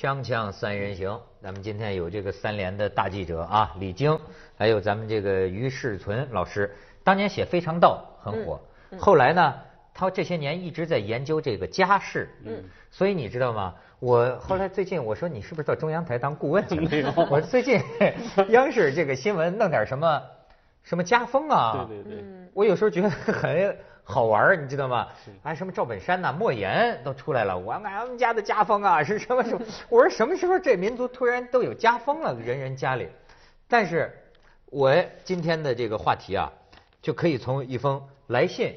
锵锵三人行，咱们今天有这个三联的大记者啊，李菁，还有咱们这个于世存老师，当年写《非常道》很火，后来呢，他这些年一直在研究这个家事，嗯，所以你知道吗？我后来最近我说你是不是到中央台当顾问去了？没有 我说最近央视这个新闻弄点什么什么家风啊？对对对，我有时候觉得很好玩儿，你知道吗？哎，什么赵本山呐、莫言都出来了，我俺们家的家风啊 是什么什么？我说什么时候这民族突然都有家风了？人人家里，但是我今天的这个话题啊，就可以从一封来信。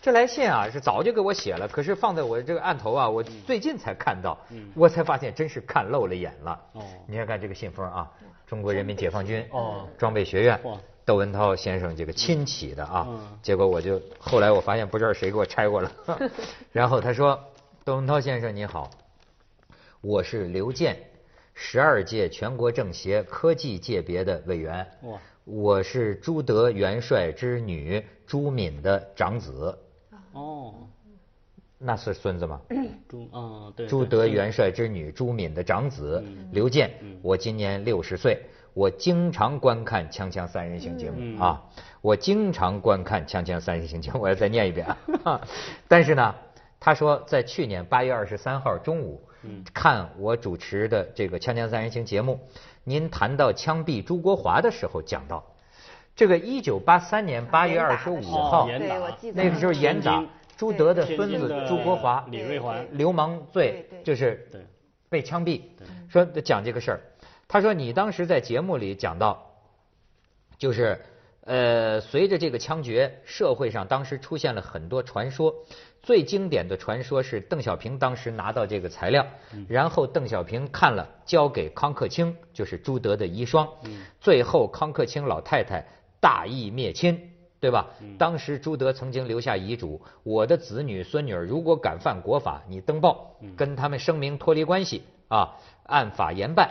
这来信啊是早就给我写了，可是放在我这个案头啊，我最近才看到，我才发现真是看漏了眼了。哦你看看这个信封啊，中国人民解放军哦装备学院哇窦文涛先生这个亲启的啊，嗯。结果我就后来我发现不知道谁给我拆过了，然后他说：“窦文涛先生你好，我是刘健，十二届全国政协科技界别的委员，哇。我是朱德元帅之女朱敏的长子，哦，那是孙子吗？朱啊对，朱德元帅之女朱敏的长子嗯。刘健嗯，我今年六十岁，我经常观看《锵锵三人行》节嗯。目啊，我经常观看《锵锵三人行》节目，我要再念一遍啊。但是呢，他说在去年八月二十三号中午，嗯。看我主持的这个《锵锵三人行》节目，您谈到枪毙朱国华的时候讲到，这个一九八三年八月二十五号哦，严打。对，我记得。那个时候严打朱德的孙子朱国华李瑞环流氓罪就是对。被枪毙，说讲这个事儿。他说你当时在节目里讲到，就是呃，随着这个枪决，社会上当时出现了很多传说。最经典的传说是邓小平当时拿到这个材料，然后邓小平看了，交给康克清，就是朱德的遗孀。最后康克清老太太大义灭亲。对吧？当时朱德曾经留下遗嘱：我的子女孙女儿如果敢犯国法，你登报，跟他们声明脱离关系啊，按法严办。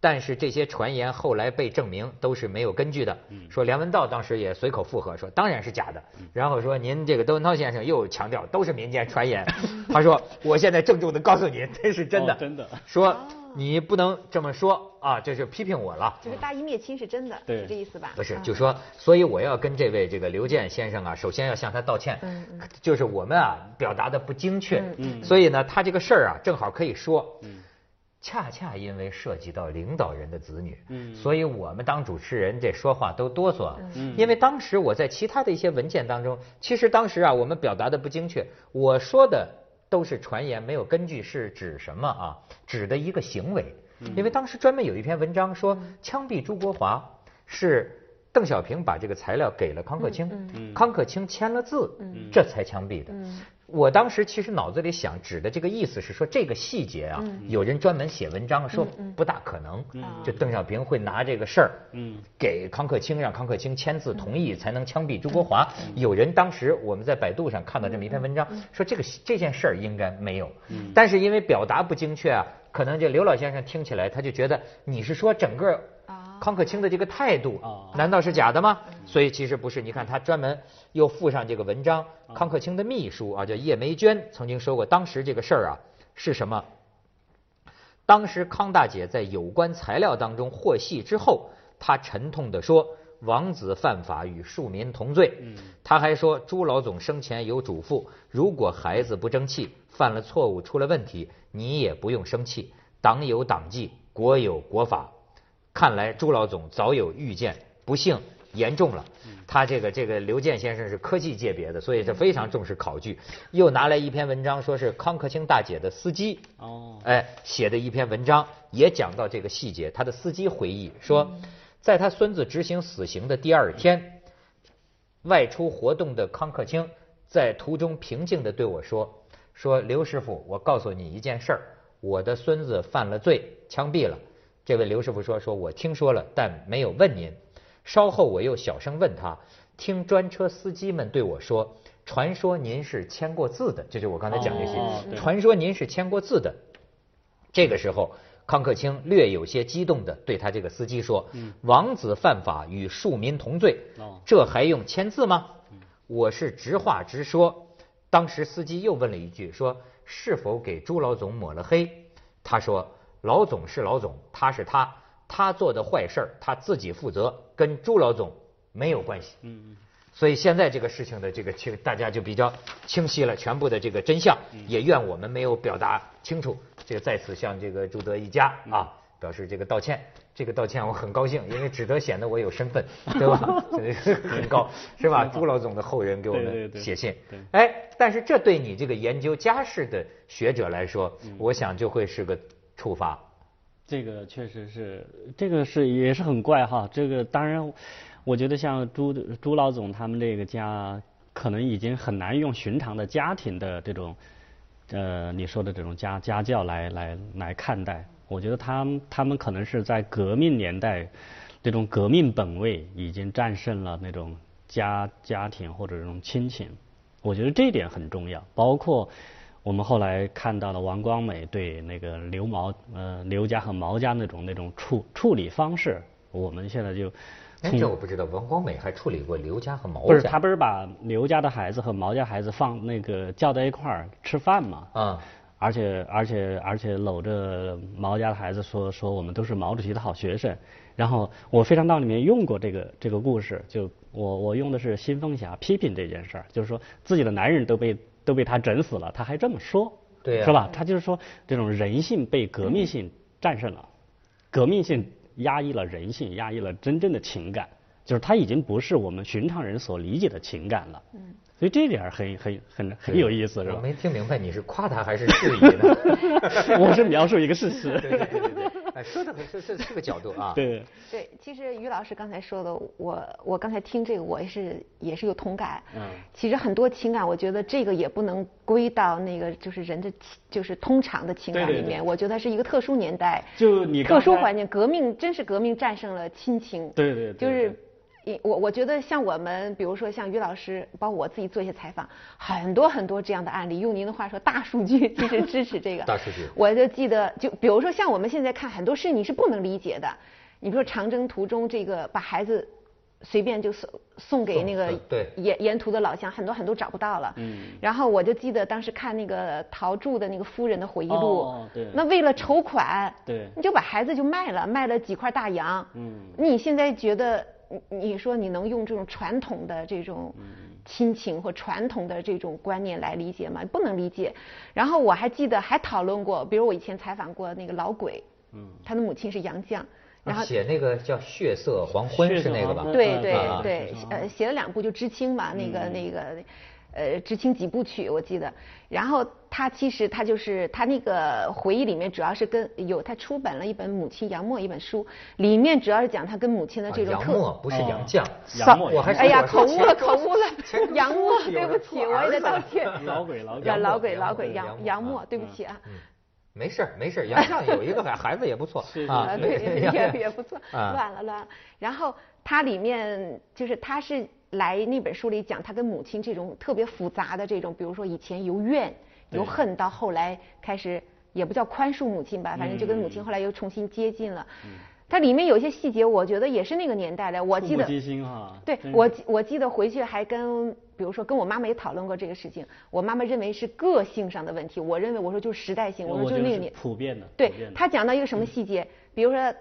但是这些传言后来被证明都是没有根据的。说梁文道当时也随口附和说当然是假的，然后说您这个窦文涛先生又强调都是民间传言。他说我现在郑重的告诉您，这是真的，哦真的说你不能这么说啊，这是批评我了。就是大义灭亲是真的，对是这意思吧？不是，嗯就说，所以我要跟这位这个刘健先生啊，首先要向他道歉。嗯就是我们啊表达的不精确，嗯所以呢，他这个事儿啊，正好可以说。嗯恰恰因为涉及到领导人的子女，嗯所以我们当主持人这说话都哆嗦。嗯因为当时我在其他的一些文件当中，其实当时啊我们表达的不精确，我说的都是传言，没有根据，是指什么啊？指的一个行为。因为当时专门有一篇文章说，枪毙朱国华是邓小平把这个材料给了康克清，嗯康克清签了字，嗯这才枪毙的。嗯我当时其实脑子里想指的这个意思是说，这个细节啊，有人专门写文章说不大可能，就邓小平会拿这个事儿，嗯。给康克清，让康克清签字同意才能枪毙朱国华。有人当时我们在百度上看到这么一篇文章，说这个这件事儿应该没有，但是因为表达不精确啊，可能这刘老先生听起来他就觉得你是说整个啊康克清的这个态度啊，难道是假的吗？所以其实不是，你看他专门又附上这个文章，康克清的秘书啊叫叶梅娟曾经说过，当时这个事儿啊是什么？当时康大姐在有关材料当中获悉之后，她沉痛地说：“王子犯法与庶民同罪。”嗯她还说，朱老总生前有嘱咐，如果孩子不争气，犯了错误出了问题，你也不用生气。党有党纪，国有国法。看来朱老总早有预见，不幸严重了。他这个这个刘健先生是科技界别的，所以是非常重视考据。又拿来一篇文章，说是康克清大姐的司机，哦哎，写的一篇文章，也讲到这个细节。他的司机回忆说，在他孙子执行死刑的第二天，外出活动的康克清在途中平静地对我说：“说刘师傅，我告诉你一件事儿，我的孙子犯了罪，枪毙了。”这位刘师傅说：“说我听说了，但没有问您。”稍后我又小声问他，听专车司机们对我说，传说您是签过字的，这就是我刚才讲这些，哦传说您是签过字的。这个时候，康克清略有些激动地对他这个司机说：“王子犯法与庶民同罪哦，这还用签字吗？”我是直话直说。当时司机又问了一句，说：“是否给朱老总抹了黑？”他说：“老总是老总，他是他，他做的坏事儿他自己负责，跟朱老总没有关系。嗯嗯所以现在这个事情的这个清，大家就比较清晰了，全部的这个真相，也怨我们没有表达清楚。这个在此向这个朱德一家啊表示这个道歉。这个道歉我很高兴，因为只得显得我有身份，对吧？很高，是吧？朱老总的后人给我们写信对，哎，但是这对你这个研究家世的学者来说，我想就会是个处罚。这个确实是，这个是也是很怪哈。这个当然，我觉得像朱朱老总他们这个家，可能已经很难用寻常的家庭的这种，呃，你说的这种家家教来来来看待。我觉得他们他们可能是在革命年代，这种革命本位已经战胜了那种家家庭或者这种亲情。我觉得这一点很重要，包括我们后来看到了王光美对那个刘毛呃刘家和毛家那种那种处处理方式，我们现在就哎，从这我不知道，王光美还处理过刘家和毛家。不是他不是把刘家的孩子和毛家孩子放那个叫在一块儿吃饭嘛？啊，而且而且而且搂着毛家的孩子说说我们都是毛主席的好学生，然后我《非常道》里面用过这个这个故事，就我我用的是新凤霞批评这件事儿，就是说自己的男人都被都被他整死了，他还这么说，对呀是吧？他就是说这种人性被革命性战胜了，革命性压抑了人性，压抑了真正的情感，就是他已经不是我们寻常人所理解的情感了。嗯，所以这点儿很很很很有意思，是吧？我没听明白你是夸他还是质疑呢？我是描述一个事实。对对对对对，哎，说的很是是这个角度啊。对。对，其实于老师刚才说的，我我刚才听这个，我也是也是有同感。嗯其实很多情感，我觉得这个也不能归到那个就是人的就是通常的情感对对里面。对我觉得是一个特殊年代，就你特殊环境，革命真是革命战胜了亲情。对对对就是我我觉得像我们，比如说像于老师，包括我自己做一些采访，很多很多这样的案例。用您的话说，大数据其实支持这个。大数据我就记得，就比如说像我们现在看很多事你是不能理解的。你比如说长征途中这个把孩子随便就送送给那个对沿沿途的老乡，很多很多找不到了。嗯然后我就记得当时看那个陶铸的那个夫人的回忆录，哦对那为了筹款，对你就把孩子就卖了，卖了几块大洋。嗯你现在觉得，你你说你能用这种传统的这种嗯亲情或传统的这种观念来理解吗？不能理解。然后我还记得还讨论过，比如我以前采访过那个老鬼，嗯。他的母亲是杨绛，然后写那个叫《血色黄昏是那个吧？对对对，呃，写了两部就知青嘛，那个那个，呃，知青几部曲我记得。然后他其实他就是他那个回忆里面主要是跟有他出版了一本母亲杨沫一本书，里面主要是讲他跟母亲的这种特。啊杨沫不是哦杨绛，杨沫我还是哎呀，口误了，前口误了，杨沫，对不起，我也得道歉。老鬼老鬼老鬼老鬼杨杨杨沫，对不起啊。嗯，没事儿没事儿，杨绛有一个孩 孩子也不错是是啊，啊，对，也也不错，啊乱了乱了。然后它里面就是他是来那本书里讲他跟母亲这种特别复杂的这种，比如说以前由怨由恨到后来开始也不叫宽恕母亲吧，反正就跟母亲嗯后来又重新接近了。它里面有些细节，我觉得也是那个年代的。我记得。对我我记得回去还跟，比如说跟我妈妈也讨论过这个事情。我妈妈认为是个性上的问题，我认为我说就是时代性，我说就是那个年。普遍的。对的她讲到一个什么细节，比如说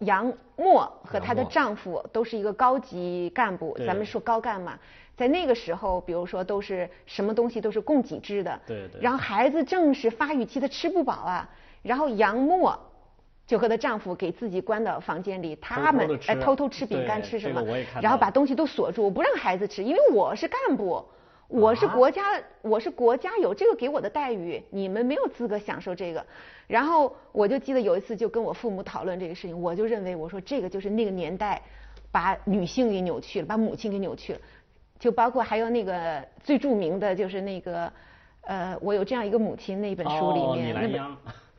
杨默和她的丈夫都是一个高级干部，咱们说高干嘛。在那个时候，比如说都是什么东西都是供给制的，对对然后孩子正是发育期，他吃不饱啊。然后杨沫就和她丈夫给自己关到房间里，他们偷偷地吃哎偷偷吃饼干吃什么然后把东西都锁住，不让孩子吃，因为我是干部，我是啊国家，我是国家有这个给我的待遇，你们没有资格享受这个。然后我就记得有一次就跟我父母讨论这个事情，我就认为我说这个就是那个年代把女性给扭曲了，把母亲给扭曲了，就包括还有那个最著名的就是那个呃，我有这样一个母亲那本书里哦面。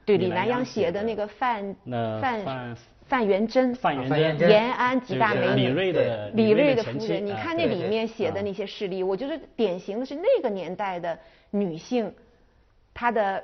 对李李南阳写写的那个范那范范范元贞，范元贞范元贞延安几大美女，李瑞的李瑞瑞的夫人，你啊看那里面写的啊那些事例，我觉得典型的是那个年代的女性，她的。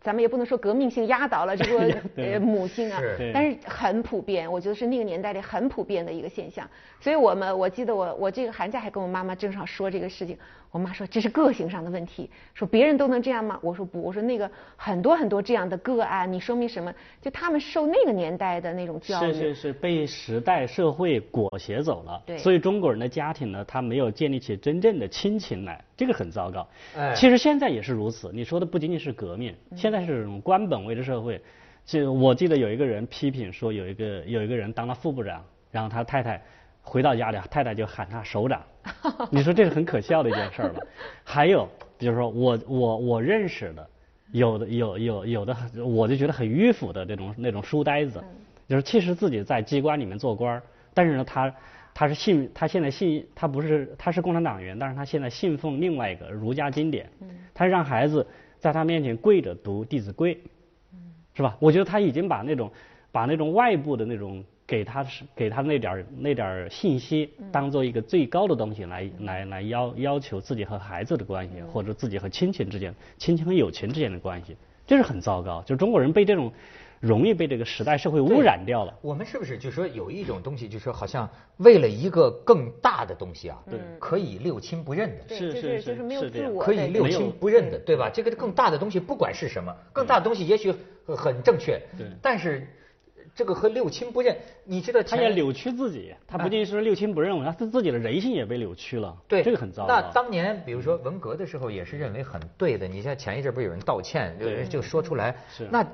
咱们也不能说革命性压倒了这个 母性啊对，但是很普遍，我觉得是那个年代里很普遍的一个现象。所以我们我记得我我这个寒假还跟我妈妈正好说这个事情，我妈说这是个性上的问题，说别人都能这样吗？我说不，我说那个很多很多这样的个案，你说明什么？就他们受那个年代的那种教育，是是是被时代社会裹挟走了。对所以中国人的家庭呢，他没有建立起真正的亲情来，这个很糟糕。哎其实现在也是如此。你说的不仅仅是革命，嗯现在是这种官本位的社会。就我记得有一个人批评说，有一个有一个人当了副部长，然后他太太回到家里，太太就喊他首长。你说这是很可笑的一件事儿吧？还有就是说我我我认识的，有的有有有的，我就觉得很迂腐的那种那种书呆子，就是其实自己在机关里面做官儿，但是呢他他是信他现在信他不是他是共产党员，但是他现在信奉另外一个儒家经典，他让孩子在他面前跪着读《弟子规》，是吧？我觉得他已经把那种把那种外部的那种给他是给他那点儿那点儿信息当做一个最高的东西来来来要要求自己和孩子的关系，或者自己和亲情之间亲情和友情之间的关系，这是很糟糕。就中国人被这种容易被这个时代社会污染掉了。我们是不是就说有一种东西，就说好像为了一个更大的东西啊，对可以六亲不认的。对，是就是是就是没有是可以六亲不认的，对吧？这个更大的东西不管是什么，更大的东西也许很正确，对但是这个和六亲不认，你知道前他也扭曲自己，他不仅是六亲不认，他自己的人性也被扭曲了。对，这个很糟那。当年比如说文革的时候，也是认为很对的。你像前一阵不是有人道歉，有人就说出来，是那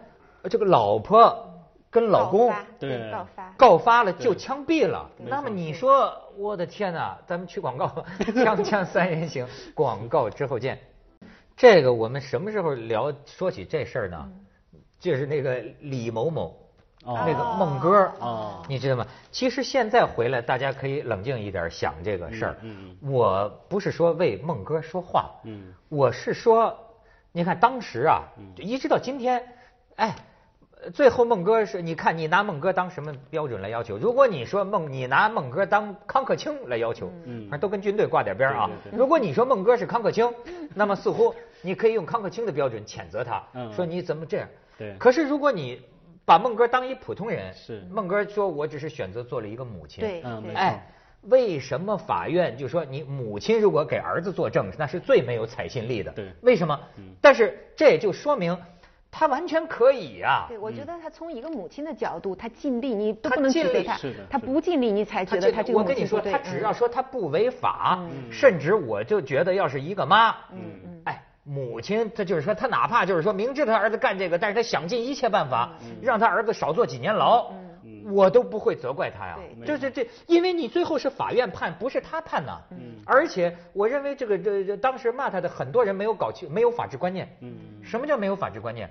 这个老婆跟老公对告发，告发了就枪毙了。那么你说，我的天哪！咱们去广告，锵锵 三人行，广告之后见。这个我们什么时候聊？说起这事儿呢，就是那个李某某，哦那个孟哥，哦你知道吗？其实现在回来，大家可以冷静一点想这个事儿。嗯我不是说为孟哥说话，嗯我是说，你看当时啊，就一直到今天，哎。呃最后孟哥是，你看你拿孟哥当什么标准来要求？如果你说孟，你拿孟哥当康克清来要求，嗯反正都跟军队挂点边啊如果你说孟哥是康克清，那么似乎你可以用康克清的标准谴责他，嗯说你怎么这样？对可是如果你把孟哥当一普通人，是。孟哥说我只是选择做了一个母亲，对对。嗯没错。哎，为什么法院就说你母亲如果给儿子作证，那是最没有采信力的？对。为什么？但是这也就说明他完全可以啊、对，我觉得他从一个母亲的角度，他尽力，你都不能指尽力责他是的，他不尽力，你才觉得他这个我跟你说，他只要嗯。说他不违法，甚至我就觉得要是一个妈，嗯嗯。哎，母亲，他就是说，他哪怕就是说明知他儿子干这个，但是他想尽一切办法让他儿子少坐几年牢，我都不会责怪他呀。对就是这，因为你最后是法院判，不是他判呐。嗯而且我认为这个这这当时骂他的很多人没有搞清，没有法治观念。嗯什么叫没有法治观念？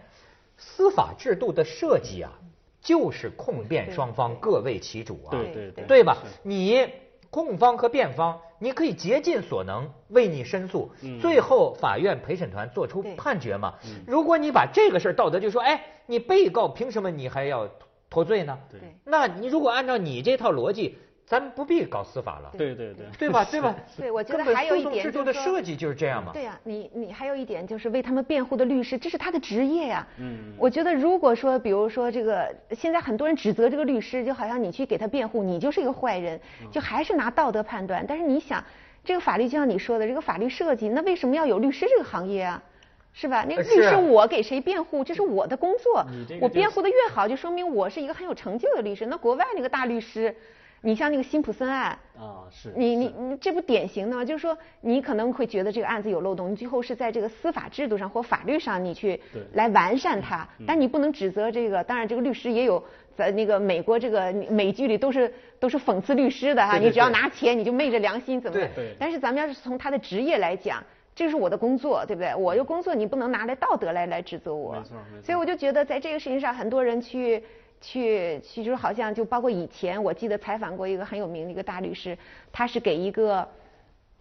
司法制度的设计啊，就是控辩双方各为其主啊。对对对对吧？你控方和辩方，你可以竭尽所能为你申诉，嗯最后法院陪审团做出判决嘛。如果你把这个事儿道德就说，哎，你被告凭什么你还要脱罪呢？对对那你如果按照你这套逻辑，咱不必搞司法了，对对对，对吧？对吧？对我觉得还有一诉讼制度点就是说的设计就是这样嘛。对呀、你你还有一点就是为他们辩护的律师，这是他的职业呀、嗯我觉得如果说，比如说这个，现在很多人指责这个律师，就好像你去给他辩护，你就是一个坏人，嗯就还是拿道德判断。但是你想，这个法律就像你说的，这个法律设计，那为什么要有律师这个行业啊？是吧？那个律师我给谁辩护，这是我的工作你这。我辩护的越好，就说明我是一个很有成就的律师。那国外那个大律师，你像那个辛普森案，啊是。你你你这不典型的吗？就是说，你可能会觉得这个案子有漏洞，你最后是在这个司法制度上或法律上，你去对来完善它。但你不能指责这个，当然这个律师也有在那个美国这个美剧里都是都是讽刺律师的哈，你只要拿钱你就昧着良心怎么对对但是咱们要是从他的职业来讲。这是我的工作，对不对？我的工作你不能拿来道德来来指责我。所以我就觉得在这个事情上，很多人去去去，就是好像就包括以前，我记得采访过一个很有名的一个大律师，他是给一个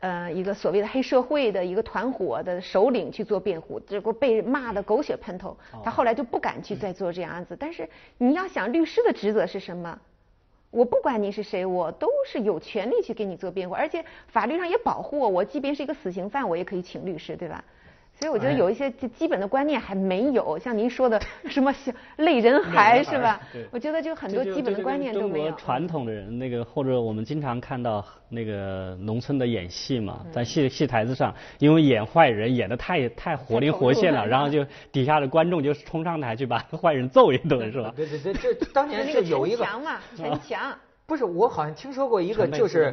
呃一个所谓的黑社会的一个团伙的首领去做辩护，结果被骂的狗血喷头，他后来就不敢去再做这样案子。但是你要想，律师的职责是什么？我不管你是谁，我都是有权利去给你做辩护，而且法律上也保护我，我即便是一个死刑犯，我也可以请律师，对吧？所以我觉得有一些基基本的观念还没有，像您说的 什么小类人孩是吧？我觉得就很多基本的观念都没有。中国传统的人那个，或者我们经常看到那个农村的演戏嘛，在戏戏台子上，因为演坏人演的太太活灵活现了，然后就底下的观众就冲上台去把坏人揍一顿，是吧？对对对，这当年 是有一个城墙嘛，城墙。不是，我好像听说过一个，就是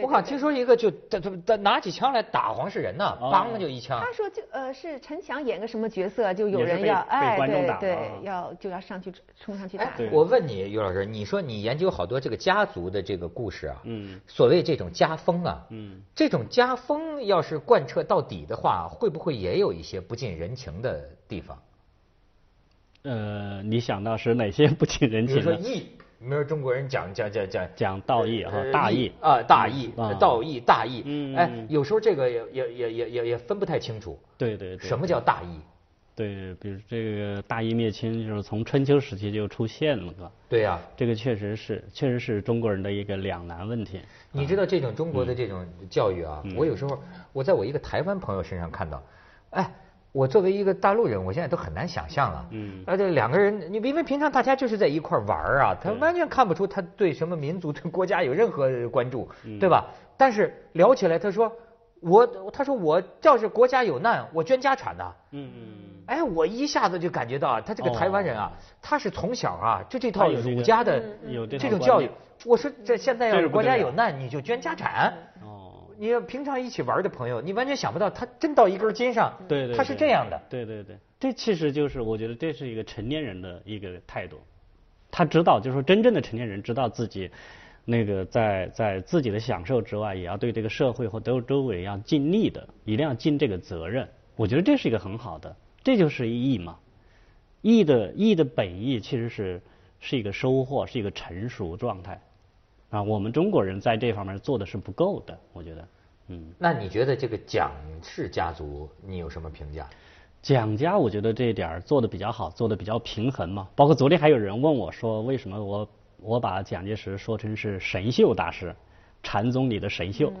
我好像听说一个，就他他拿起枪来打黄世仁呢，梆就一枪。他说就呃是陈强演个什么角色，就有人要哎对对要就要上去冲上去打。我问你于老师，你说你研究好多这个家族的这个故事啊，嗯，所谓这种家风啊，嗯，这种家风要是贯彻到底的话，会不会也有一些不近人情的地方？呃，你想到是哪些不近人情？比如说义。没有中国人讲讲讲讲讲道义哈，大义啊，大义，道义大义。嗯，哎，有时候这个也也也也也也分不太清楚。对对对。什么叫大义？对，比如这个大义灭亲，就是从春秋时期就出现了，是吧？对呀。这个确实是，确实是中国人的一个两难问题。你知道这种中国的这种教育啊，我有时候我在我一个台湾朋友身上看到，哎。我作为一个大陆人，我现在都很难想象了。嗯。而且两个人，你因为平常大家就是在一块玩啊，他完全看不出他对什么民族、对国家有任何关注，对吧？但是聊起来，他说我，他说我要是国家有难，我捐家产的。嗯嗯。哎，我一下子就感觉到啊，他这个台湾人啊，他是从小啊就这套儒家的这种教育。我说这现在要是国家有难，你就捐家产。你要平常一起玩的朋友，你完全想不到他真到一根筋上，对对，他是这样的。对对对，这其实就是我觉得这是一个成年人的一个态度，他知道，就是说真正的成年人知道自己那个在在自己的享受之外，也要对这个社会或周周围要尽力的，一定要尽这个责任。我觉得这是一个很好的，这就是义嘛。义的义的本意其实是是一个收获，是一个成熟状态。啊，我们中国人在这方面做的是不够的，我觉得，嗯。那你觉得这个蒋氏家族，你有什么评价？蒋家，我觉得这一点做的比较好，做的比较平衡嘛。包括昨天还有人问我说，为什么我我把蒋介石说成是神秀大师，禅宗里的神秀，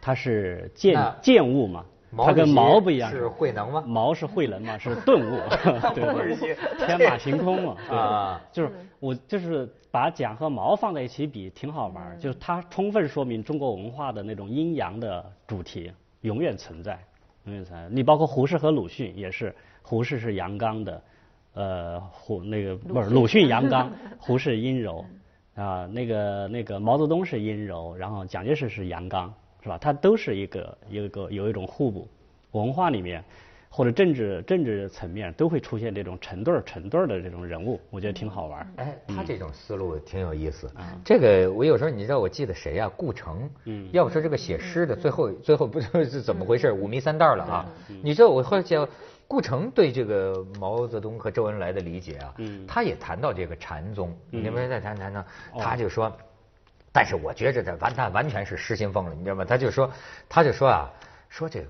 他是见见物嘛。他跟毛不一样，是慧能吗？毛是慧能嘛，是顿悟，对，天马行空嘛，啊，就是我就是把蒋和毛放在一起比，挺好玩，就是它充分说明中国文化的那种阴阳的主题永远存在，永远存在。你包括胡适和鲁迅也是，胡适是阳刚的，呃，胡那个不是鲁迅阳刚，胡适阴柔，啊，那个那个毛泽东是阴柔，然后蒋介石是阳刚。是吧？它都是一个一个有一种互补，文化里面或者政治政治层面都会出现这种成对儿成对儿的这种人物，我觉得挺好玩。哎，他这种思路挺有意思。这个我有时候你知道，我记得谁呀？顾城。嗯。要不说这个写诗的，最后最后不知道是怎么回事，五迷三道了啊！你知道我后来讲顾城对这个毛泽东和周恩来的理解啊，嗯他也谈到这个禅宗。你们再谈谈呢？他就说。但是我觉着这完蛋完全是失心疯了，你知道吗？他就说，他就说啊，说这个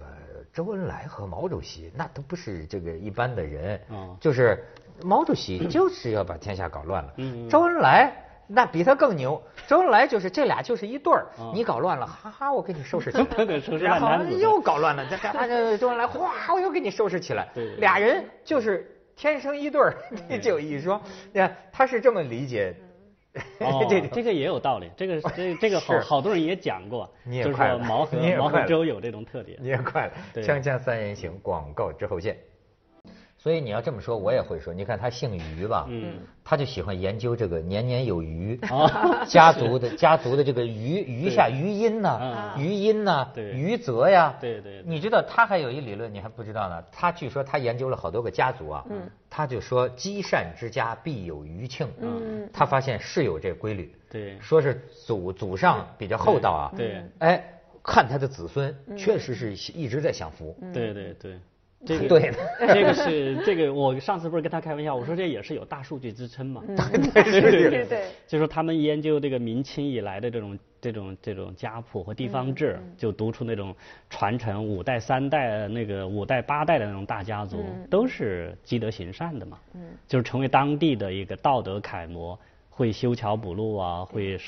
周恩来和毛主席那都不是这个一般的人，就是毛主席就是要把天下搞乱了，周恩来那比他更牛，周恩来就是这俩就是一对儿，你搞乱了，哈哈，我给你收拾起来 然后又搞乱了，这这周恩来哗，我又给你收拾起来，俩人就是天生一对儿，就一说，你看他是这么理解。哦，这这个也有道理，这个这这个好好多人也讲过，就是说毛和毛和周有这种特点。你也快了，锵锵三人行，广告之后见。所以你要这么说，我也会说。你看他姓于吧，嗯，他就喜欢研究这个年年有余，家族的家族的这个余余下余音呐，余音呐，余泽呀，对对。你知道他还有一理论，你还不知道呢。他据说他研究了好多个家族啊，嗯，他就说积善之家必有余庆，嗯，他发现是有这规律，对，说是祖祖上比较厚道啊，对，哎，看他的子孙确实是一直在享福，对对对。这个 对，这个是这个，我上次不是跟他开玩笑，我说这也是有大数据支撑嘛。对对对对。就说他们研究这个明清以来的这种这种这种家谱和地方志，就读出那种传承五代三代那个五代八代的那种大家族，都是积德行善的嘛。嗯。就是成为当地的一个道德楷模，会修桥补路啊，会。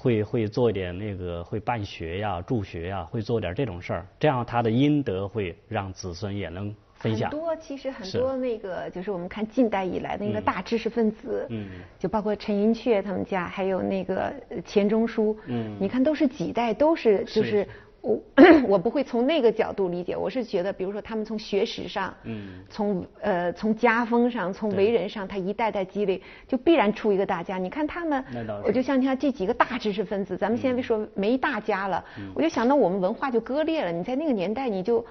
会会做一点那个会办学呀、助学呀，会做点这种事儿，这样他的阴德会让子孙也能分享。很多其实很多那个就是我们看近代以来的那个嗯大知识分子，嗯就包括陈寅恪他们家，还有那个呃钱钟书，嗯你看都是几代都是就是是我 我不会从那个角度理解，我是觉得比如说他们从学识上，嗯从呃从家风上，从为人上，他一代代积累，就必然出一个大家。你看他们我就像你看这几个大知识分子，咱们现在说没大家了，嗯我就想到我们文化就割裂了。你在那个年代你就。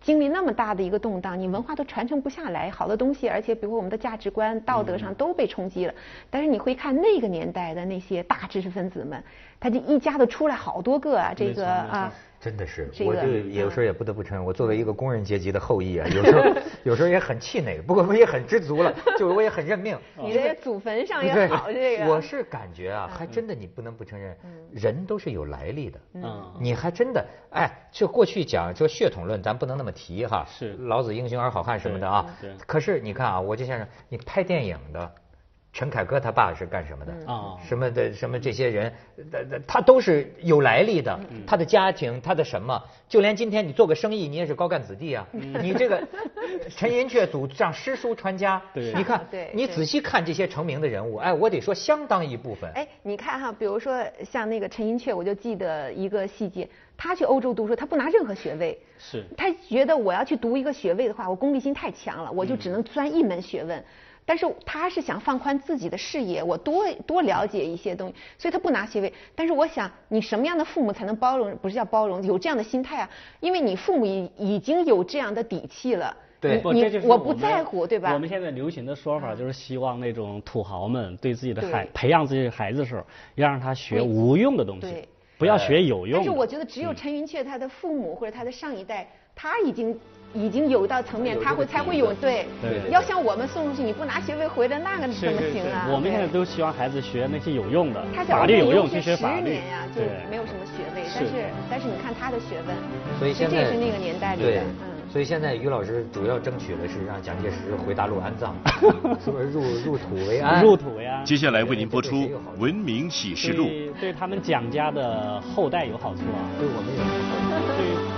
经历那么大的一个动荡，你文化都传承不下来，好的东西，而且比如我们的价值观、道德嗯上都被冲击了。但是你会看那个年代的那些大知识分子们，他就一家都出来好多个啊，这个啊，真的是，我就有嗯时候也不得不承认，我作为一个工人阶级的后裔啊，有时候有时候也很气馁，不过我也很知足了，就是我也很认命。你这祖坟上也对好，这个我是感觉啊，还真的你不能不承认，人都是有来历的。嗯你还真的哎，就过去讲就血统论，咱不能那么提哈。是老子英雄而好汉什么的啊。对对可是你看啊，我就想想，你拍电影的，陈凯歌他爸是干什么的？啊什么的什么这些人，他都是有来历的，他的家庭，他的什么，就连今天你做个生意，你也是高干子弟啊。你这个陈寅恪祖上诗书传家，你看你仔细看这些成名的人物，哎，我得说相当一部分。哎，你看哈，比如说像那个陈寅恪，我就记得一个细节，他去欧洲读书，他不拿任何学位，是他觉得我要去读一个学位的话，我功利心太强了，我就只能钻一门学问。但是他是想放宽自己的视野，我多多了解一些东西，所以他不拿学位。但是我想，你什么样的父母才能包容？不是叫包容，有这样的心态啊？因为你父母已已经有这样的底气了，对不，你这就是我不在乎，对吧？我们现在流行的说法就是希望那种土豪们对自己的孩培养自己的孩子的时候，要让他学无用的东西对，不要学有用的。但是我觉得只有陈云雀他的父母或者他的上一代，他已经已经有到层面，他会才会有对对对要像我们送出去，你不拿学位回来，那个怎么行啊？我们现在都希望孩子学那些有用的他，在法律有用去学学法律十年呀，就没有什么学位，但是但是你看他的学问，所以现在这是那个年代里的，嗯。所以现在于老师主要争取的是让蒋介石回大陆安葬，是不是入入土为安？入土为安。接下来为您播出《文明启示录》。对对他们蒋家的后代有好处啊，对我们有什么好处？对